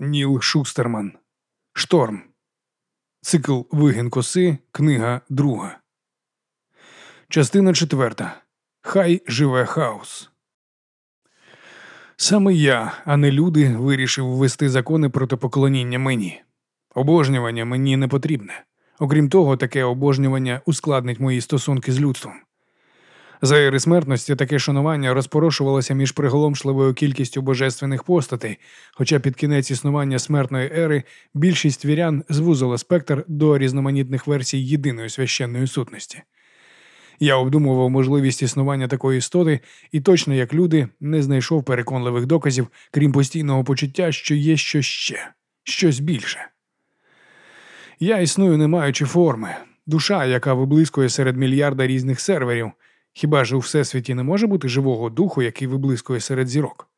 Ніл Шустерман. Шторм. Цикл Вигін коси. Книга друга. Частина четверта. Хай живе хаос. Саме я, а не люди, вирішив ввести закони проти поклоніння мені. Обожнювання мені не потрібне. Окрім того, таке обожнювання ускладнить мої стосунки з людством. За ери смертності таке шанування розпорошувалося між приголомшливою кількістю божественних постатей, хоча під кінець існування смертної ери більшість вірян звузила спектр до різноманітних версій єдиної священної сутності. Я обдумував можливість існування такої істоти і точно як люди не знайшов переконливих доказів, крім постійного почуття, що є щось ще, щось більше. Я існую, не маючи форми, душа, яка виблискує серед мільярда різних серверів. Хіба ж у всесвіті не може бути живого духу, який виблискує серед зірок?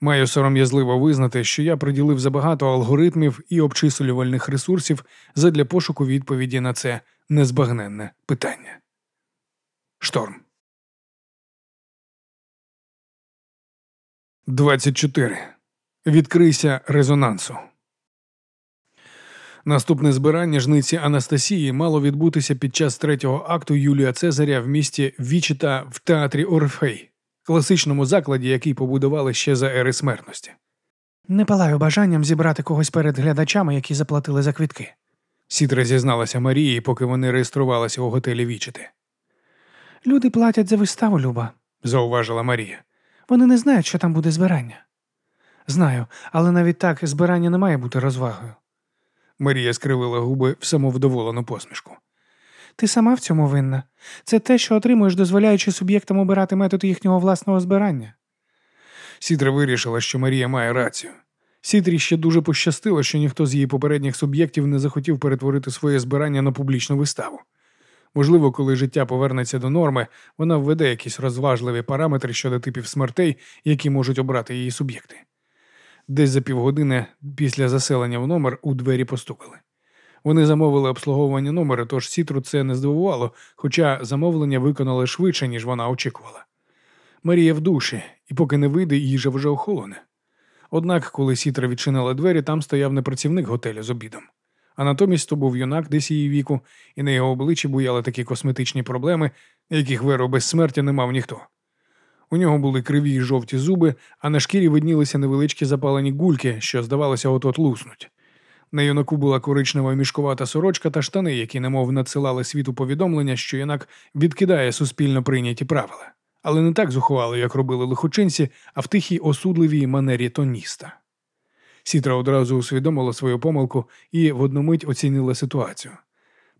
Маю сором'язливо визнати, що я приділив забагато алгоритмів і обчислювальних ресурсів задля пошуку відповіді на це незбагненне питання. Шторм. 24. Відкрийся резонансу. Наступне збирання жниці Анастасії мало відбутися під час третього акту Юлія Цезаря в місті Вічита в театрі Орфей, класичному закладі, який побудували ще за ери смертності. Не палаю бажанням зібрати когось перед глядачами, які заплатили за квітки. Сітра зізналася Марії, поки вони реєструвалися у готелі Вічити. Люди платять за виставу, Люба. Зауважила Марія. Вони не знають, що там буде збирання. Знаю, але навіть так збирання не має бути розвагою. Марія скривила губи в самовдоволену посмішку. Ти сама в цьому винна. Це те, що отримуєш, дозволяючи суб'єктам обирати метод їхнього власного збирання. Сітра вирішила, що Марія має рацію. Сітрі ще дуже пощастило, що ніхто з її попередніх суб'єктів не захотів перетворити своє збирання на публічну виставу. Можливо, коли життя повернеться до норми, вона введе якісь розважливі параметри щодо типів смертей, які можуть обрати її суб'єкти. Десь за півгодини після заселення в номер у двері постукали. Вони замовили обслуговування номера, тож Сітру це не здивувало, хоча замовлення виконали швидше, ніж вона очікувала. Марія в душі, і поки не вийде, їжа вже охолоне. Однак, коли Сітра відчинила двері, там стояв не працівник готелю з обідом. А натомість то був юнак десь її віку, і на його обличчі буяли такі косметичні проблеми, яких веру безсмертя не мав ніхто. У нього були криві й жовті зуби, а на шкірі виднілися невеличкі запалені гульки, що, здавалося, от-от луснуть. На юнаку була коричнева мішкувата сорочка та штани, які немов надсилали світу повідомлення, що юнак відкидає суспільно прийняті правила, але не так зухвало, як робили лихочинці, а в тихій осудливій манері тоніста. Сітра одразу усвідомила свою помилку і в одну мить оцінила ситуацію.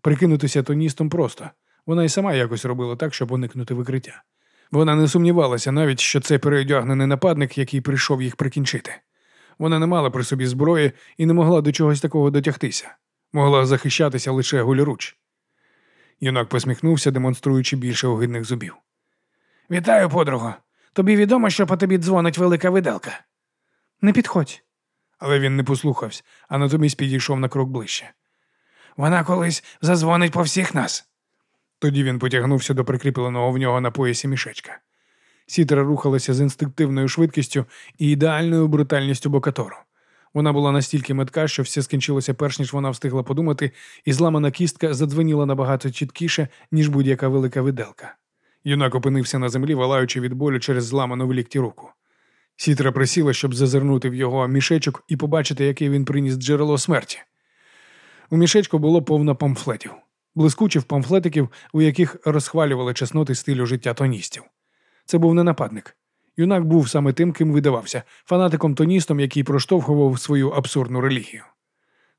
Прикинутися тоністом просто. Вона й сама якось робила так, щоб уникнути викриття. Вона не сумнівалася навіть, що це переодягнений нападник, який прийшов їх прикінчити. Вона не мала при собі зброї і не могла до чогось такого дотягтися, могла захищатися лише голіруч. Юнак посміхнувся, демонструючи більше огидних зубів. Вітаю, подруго. Тобі відомо, що по тобі дзвонить велика виделка. Не підходь. Але він не послухався, а натомість підійшов на крок ближче. Вона колись зазвонить по всіх нас. Тоді він потягнувся до прикріпленого в нього на поясі мішечка. Сітра рухалася з інстинктивною швидкістю і ідеальною брутальністю бокатору. Вона була настільки метка, що все скінчилося перш ніж вона встигла подумати, і зламана кістка задзвеніла набагато чіткіше, ніж будь-яка велика виделка. Юнак опинився на землі, валаючи від болю через зламану в лікті руку. Сітра присіла, щоб зазирнути в його мішечок і побачити, яке він приніс джерело смерті. У мішечку було повно памфлетів, блискучих памфлетиків, у яких розхвалювали чесноти стилю життя тоністів. Це був не нападник. Юнак був саме тим, ким видавався, фанатиком-тоністом, який проштовхував свою абсурдну релігію.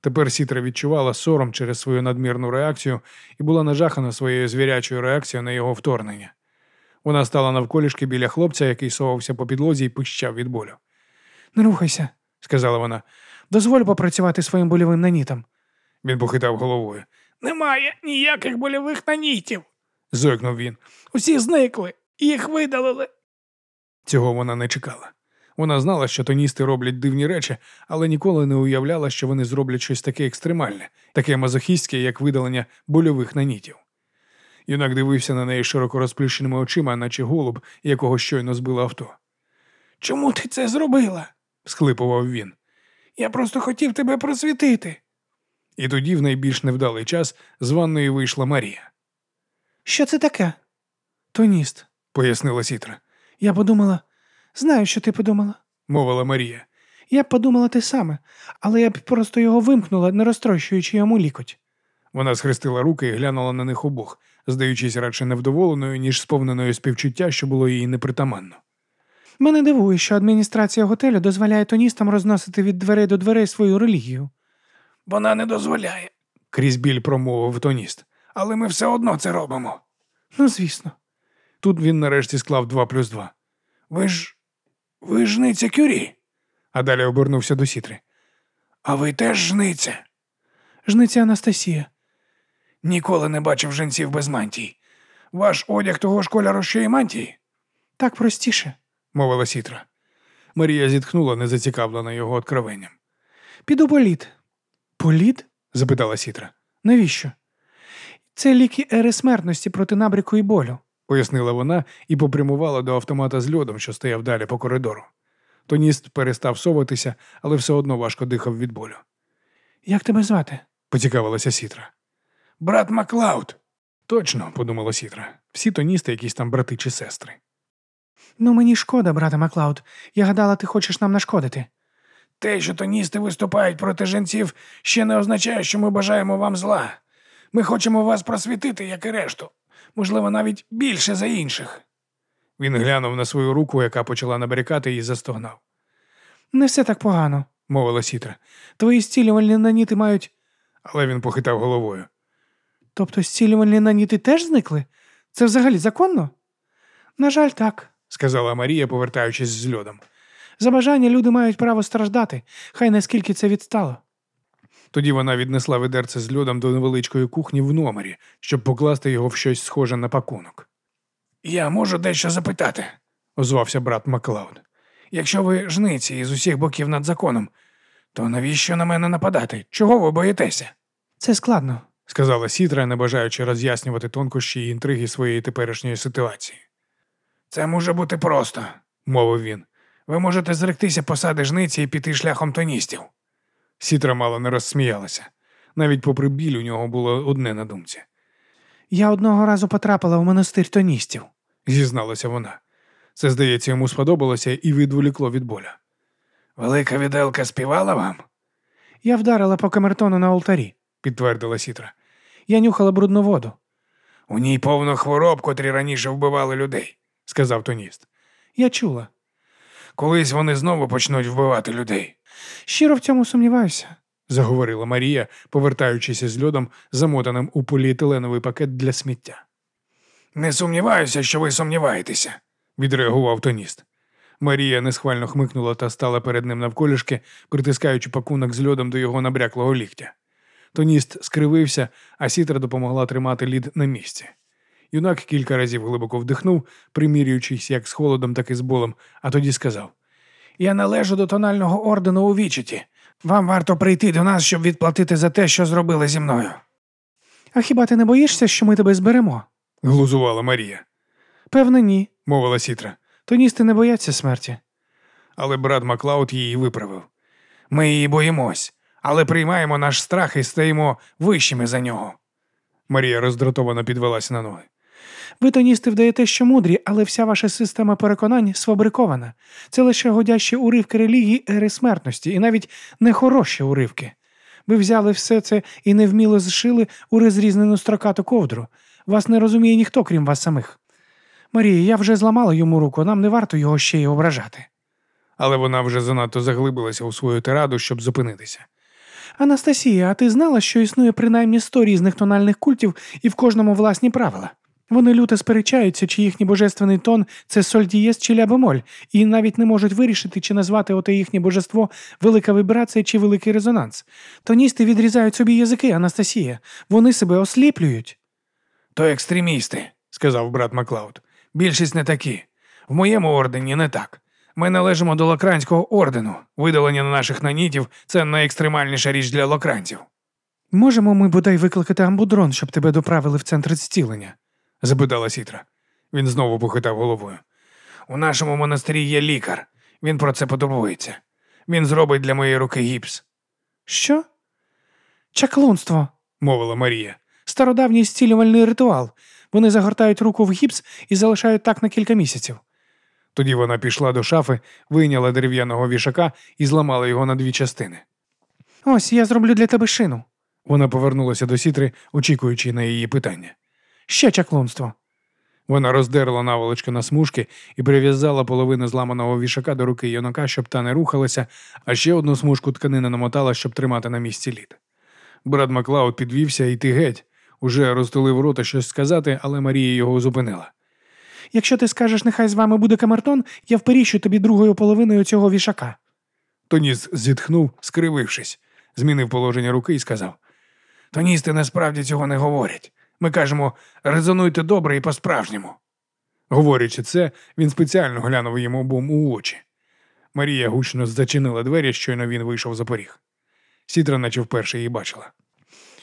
Тепер Сітра відчувала сором через свою надмірну реакцію і була нажахана своєю звірячою реакцією на його вторгнення. Вона стала навколішки біля хлопця, який совався по підлозі і пищав від болю. Не рухайся, сказала вона. Дозволь попрацювати своїм больовим нанітом. Він похитав головою. Немає ніяких больових нанітів, зойкнув він. Усі зникли, їх видалили. Цього вона не чекала. Вона знала, що тоністи роблять дивні речі, але ніколи не уявляла, що вони зроблять щось таке екстремальне, таке мазохістське, як видалення больових нанітів. Юнак дивився на неї широко розплющеними очима, наче голуб, якого щойно збило авто. Чому ти це зробила? схлипував він. Я просто хотів тебе просвітити. І тоді, в найбільш невдалий час, з ванної вийшла Марія. Що це таке? Тоніст, пояснила Сітра. Я подумала, знаю, що ти подумала. Мовила Марія. Я б подумала те саме, але я б просто його вимкнула, не розтрощуючи йому лікоть. Вона схрестила руки і глянула на них обох, здаючись радше невдоволеною, ніж сповненою співчуття, що було їй непритаманно. Мене дивує, що адміністрація готелю дозволяє тоністам розносити від дверей до дверей свою релігію. Вона не дозволяє, крізь біль промовив тоніст. але ми все одно це робимо. Ну, звісно. Тут він нарешті склав два плюс два. Ви ж. ви жниця кюрі, а далі обернувся до сітри. а ви теж жниця. Жниця Анастасія. Ніколи не бачив жінців без мантій. Ваш одяг того ж кольору, що і мантії? Так простіше. мовила сітра. Марія зітхнула, незацікавлена його откровенням. Піду політ. Політ? запитала сітра. Навіщо? Це ліки ери смертності проти набріку і болю, пояснила вона і попрямувала до автомата з льодом, що стояв далі по коридору. Тоніст перестав соватися, але все одно важко дихав від болю. Як тебе звати? поцікавилася сітра. Брат Маклауд. Точно, подумала сітра. Всі тоністи якісь там брати чи сестри. Ну, мені шкода, брате Маклауд. Я гадала, ти хочеш нам нашкодити. Те, що тоністи виступають проти жінців, ще не означає, що ми бажаємо вам зла. Ми хочемо вас просвітити, як і решту, можливо, навіть більше за інших. Він глянув на свою руку, яка почала набрякати, і застогнав. Не все так погано, мовила сітра. Твої зцілювальні наніти мають. Але він похитав головою. Тобто зцілювальні наніти теж зникли? Це взагалі законно? На жаль, так, сказала Марія, повертаючись з льодом. За бажання люди мають право страждати, хай наскільки це відстало. Тоді вона віднесла ведерце з льодом до невеличкої кухні в номері, щоб покласти його в щось схоже на пакунок. Я можу дещо запитати, озвався брат Маклауд. Якщо ви жниці із усіх боків над законом, то навіщо на мене нападати? Чого ви боїтеся? Це складно, сказала Сітра, не бажаючи роз'яснювати тонкощі і інтриги своєї теперішньої ситуації. Це може бути просто, мовив він. Ви можете зректися посади жниці і піти шляхом тоністів. Сітра мало не розсміялася. Навіть попри біль у нього було одне на думці. Я одного разу потрапила в монастир тоністів, зізналася вона. Це, здається, йому сподобалося і відволікло від боля. Велика віделка співала вам? Я вдарила по камертону на алтарі, підтвердила Сітра. Я нюхала брудну воду. У ній повно хвороб, котрі раніше вбивали людей, сказав тоніст. Я чула. Колись вони знову почнуть вбивати людей. Щиро в цьому сумніваюся, заговорила Марія, повертаючися з льодом, замотаним у поліетиленовий пакет для сміття. Не сумніваюся, що ви сумніваєтеся, відреагував тоніст. Марія несхвально хмикнула та стала перед ним навколішки, притискаючи пакунок з льодом до його набряклого ліктя. Тоніст скривився, а сітра допомогла тримати лід на місці. Юнак кілька разів глибоко вдихнув, примірюючись як з холодом, так і з болем, а тоді сказав: Я належу до тонального ордену у вічеті. Вам варто прийти до нас, щоб відплатити за те, що зробили зі мною. А хіба ти не боїшся, що ми тебе зберемо? глузувала Марія. Певно, ні, мовила сітра. Тоністи не бояться смерті. Але брат Маклауд її виправив. Ми її боїмось, але приймаємо наш страх і стаємо вищими за нього. Марія роздратовано підвелася на ноги. Ви тоністи вдаєте, що мудрі, але вся ваша система переконань сфабрикована. Це лише годящі уривки релігії ери смертності, і навіть нехороші уривки. Ви взяли все це і невміло зшили у розрізнену строкату ковдру. Вас не розуміє ніхто, крім вас самих. Марія, я вже зламала йому руку, нам не варто його ще й ображати. Але вона вже занадто заглибилася у свою тираду, щоб зупинитися. Анастасія, а ти знала, що існує принаймні сто різних тональних культів і в кожному власні правила? Вони люто сперечаються, чи їхній божественний тон це соль дієс чи ля бемоль, і навіть не можуть вирішити, чи назвати оте їхнє божество велика вібрація чи великий резонанс. Тоністи відрізають собі язики, Анастасія. Вони себе осліплюють. То екстремісти, сказав брат Маклауд. Більшість не такі. В моєму ордені не так. Ми належимо до локранського ордену. Видалення наших нанітів це найекстремальніша річ для локранців. Можемо ми бодай викликати амбудрон, щоб тебе доправили в центр зцілення? Запитала Сітра. Він знову похитав головою. У нашому монастирі є лікар. Він про це потурбується. Він зробить для моєї руки гіпс. Що? Чаклунство, мовила Марія. Стародавній зцілювальний ритуал. Вони загортають руку в гіпс і залишають так на кілька місяців. Тоді вона пішла до шафи, вийняла дерев'яного вішака і зламала його на дві частини. Ось я зроблю для тебе шину. Вона повернулася до сітри, очікуючи на її питання. Ще чаклунство. Вона роздерла наволочку на смужки і прив'язала половину зламаного вішака до руки юнака, щоб та не рухалася, а ще одну смужку тканини намотала, щоб тримати на місці лід. Брат Маклауд підвівся і йти геть. Уже розтулив рота щось сказати, але Марія його зупинила. Якщо ти скажеш, нехай з вами буде камертон, я вперіщу тобі другою половиною цього вішака. Тоніс зітхнув, скривившись, змінив положення руки і сказав: Тоністи насправді цього не говорять. Ми кажемо резонуйте добре і по-справжньому. Говорячи це, він спеціально глянув йому обом у очі. Марія гучно зачинила двері, щойно він вийшов за поріг. Сітра, наче вперше її бачила.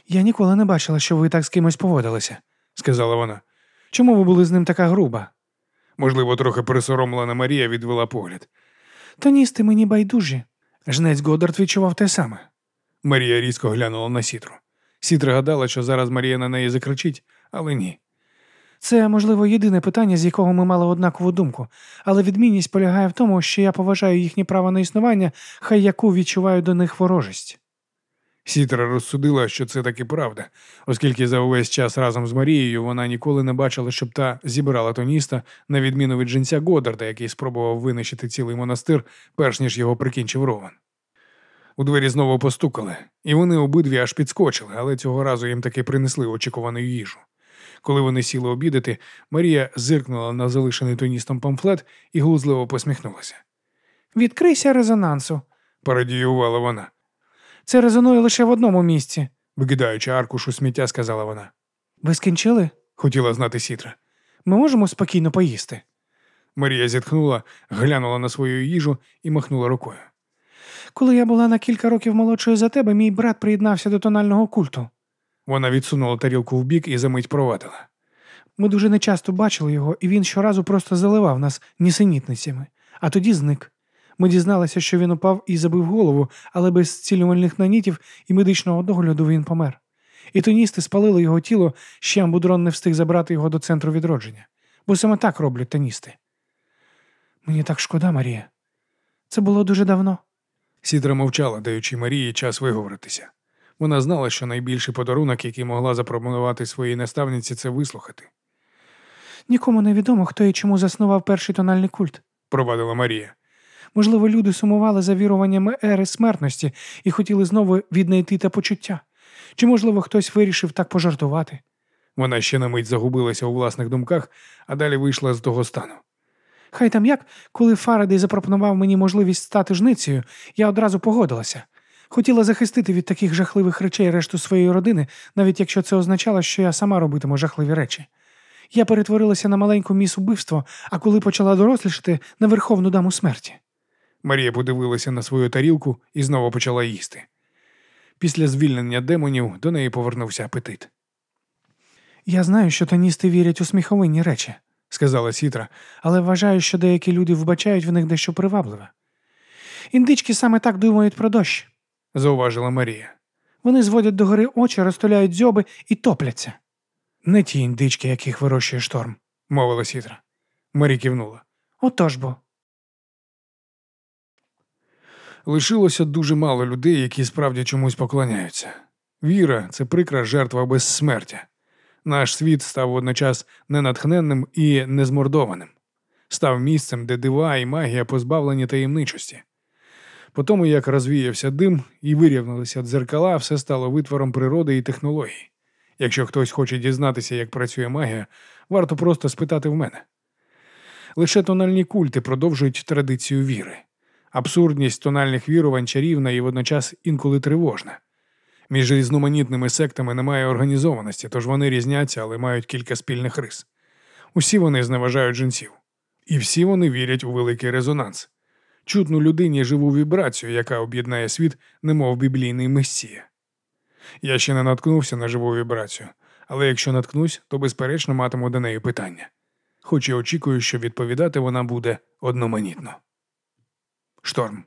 Я ніколи не бачила, що ви так з кимось поводилися, сказала вона. Чому ви були з ним така груба? Можливо, трохи пересоромлена Марія відвела погляд. Тоністи мені байдужі. Жнець Годард відчував те саме. Марія різко глянула на сітру. Сітра гадала, що зараз Марія на неї закричить, але ні. Це, можливо, єдине питання, з якого ми мали однакову думку, але відмінність полягає в тому, що я поважаю їхнє право на існування, хай яку відчуваю до них ворожість. Сітра розсудила, що це таки правда, оскільки за увесь час разом з Марією вона ніколи не бачила, щоб та зібрала тоніста, на відміну від жінця Годарда, який спробував винищити цілий монастир, перш ніж його прикінчив Рован. У двері знову постукали, і вони обидві аж підскочили, але цього разу їм таки принесли очікувану їжу. Коли вони сіли обідати, Марія зиркнула на залишений тоністом памфлет і глузливо посміхнулася. Відкрийся резонансу, парадіювала вона. Це резонує лише в одному місці, викидаючи аркушу сміття, сказала вона. Ви скінчили? хотіла знати Сітра. Ми можемо спокійно поїсти. Марія зітхнула, глянула на свою їжу і махнула рукою. Коли я була на кілька років молодшою за тебе, мій брат приєднався до тонального культу. Вона відсунула тарілку в бік і за мить провадила. Ми дуже нечасто бачили його, і він щоразу просто заливав нас нісенітницями, а тоді зник. Ми дізналися, що він упав і забив голову, але без зцілювальних нанітів і медичного догляду він помер. І тоністи спалили його тіло, ще амбудрон не встиг забрати його до центру відродження. Бо саме так роблять тоністи. Мені так шкода, Марія. Це було дуже давно. Сітра мовчала, даючи Марії час виговоритися. Вона знала, що найбільший подарунок, який могла запропонувати своїй наставниці, це вислухати. Нікому не відомо, хто і чому заснував перший тональний культ, провадила Марія. Можливо, люди сумували за віруваннями ери смертності і хотіли знову віднайти те почуття. Чи, можливо, хтось вирішив так пожартувати? Вона ще на мить загубилася у власних думках, а далі вийшла з того стану. Хай там як, коли Фарадей запропонував мені можливість стати жницею, я одразу погодилася. Хотіла захистити від таких жахливих речей решту своєї родини, навіть якщо це означало, що я сама робитиму жахливі речі. Я перетворилася на маленьку міс убивство, а коли почала дорослішати на верховну даму смерті. Марія подивилася на свою тарілку і знову почала їсти. Після звільнення демонів до неї повернувся апетит. Я знаю, що тоністи вірять у сміховинні речі, сказала Сітра, але вважаю, що деякі люди вбачають в них дещо привабливе. Індички саме так думають про дощ, зауважила Марія. Вони зводять догори очі, розтуляють дзьоби і топляться. Не ті індички, яких вирощує шторм, мовила Сітра. Марі кивнула. Отож бо. Лишилося дуже мало людей, які справді чомусь поклоняються. Віра це прикра жертва безсмертя. Наш світ став водночас ненатхненним і незмордованим, став місцем, де дива і магія позбавлені таємничості. По тому, як розвіявся дим і вирівнялися дзеркала, все стало витвором природи і технологій. Якщо хтось хоче дізнатися, як працює магія, варто просто спитати в мене. Лише тональні культи продовжують традицію віри. Абсурдність тональних вірувань чарівна і водночас інколи тривожна. Між різноманітними сектами немає організованості, тож вони різняться, але мають кілька спільних рис. Усі вони зневажають жінців. І всі вони вірять у великий резонанс, чутну людині живу вібрацію, яка об'єднає світ, немов біблійний месія. Я ще не наткнувся на живу вібрацію, але якщо наткнусь, то безперечно матиму до неї питання. Хоч і очікую, що відповідати вона буде одноманітно. Шторм.